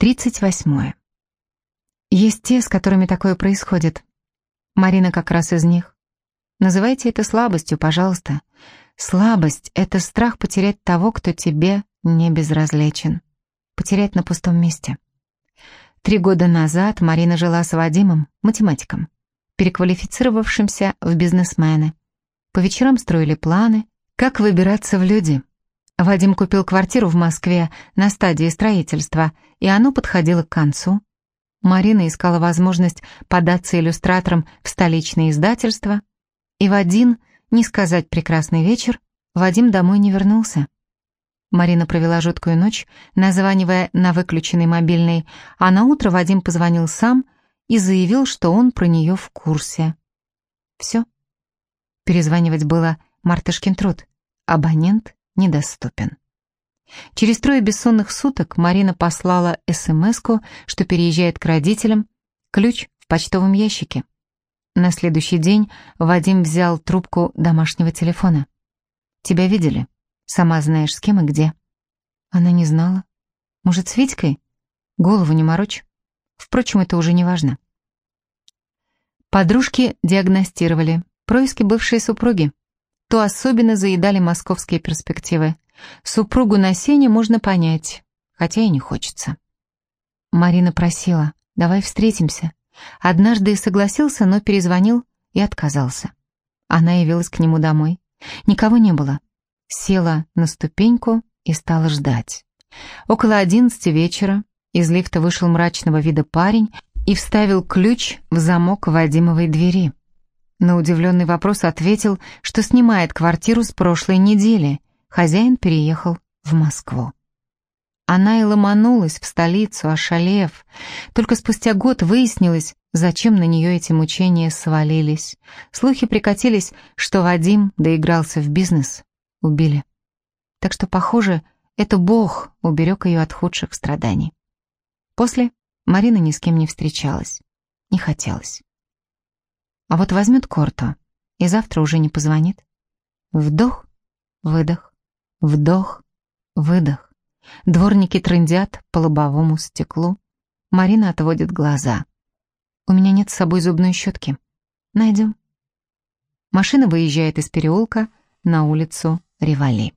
38. Есть те, с которыми такое происходит. Марина как раз из них. Называйте это слабостью, пожалуйста. Слабость — это страх потерять того, кто тебе не безразличен. Потерять на пустом месте. Три года назад Марина жила с Вадимом, математиком, переквалифицировавшимся в бизнесмены. По вечерам строили планы, как выбираться в люди. Вадим купил квартиру в Москве на стадии строительства, и оно подходило к концу. Марина искала возможность податься иллюстратором в столичное издательство, и в один, не сказать прекрасный вечер, Вадим домой не вернулся. Марина провела жуткую ночь, названивая на выключенный мобильный, а на утро Вадим позвонил сам и заявил, что он про нее в курсе. Все. Перезванивать было мартышкин труд. Абонент недоступен. Через трое бессонных суток Марина послала смс что переезжает к родителям, ключ в почтовом ящике. На следующий день Вадим взял трубку домашнего телефона. «Тебя видели? Сама знаешь, с кем и где». Она не знала. «Может, с Витькой? Голову не морочь. Впрочем, это уже не важно». Подружки диагностировали. Происки бывшей супруги то особенно заедали московские перспективы. Супругу на сене можно понять, хотя и не хочется. Марина просила, давай встретимся. Однажды согласился, но перезвонил и отказался. Она явилась к нему домой. Никого не было. Села на ступеньку и стала ждать. Около одиннадцати вечера из лифта вышел мрачного вида парень и вставил ключ в замок Вадимовой двери. На удивленный вопрос ответил, что снимает квартиру с прошлой недели. Хозяин переехал в Москву. Она и ломанулась в столицу, ошалев. Только спустя год выяснилось, зачем на нее эти мучения свалились. Слухи прикатились, что Вадим доигрался в бизнес. Убили. Так что, похоже, это Бог уберег ее от худших страданий. После Марина ни с кем не встречалась. Не хотелось. А вот возьмет Корто и завтра уже не позвонит. Вдох, выдох, вдох, выдох. Дворники трындят по лобовому стеклу. Марина отводит глаза. У меня нет с собой зубной щетки. Найдем. Машина выезжает из переулка на улицу Ревали.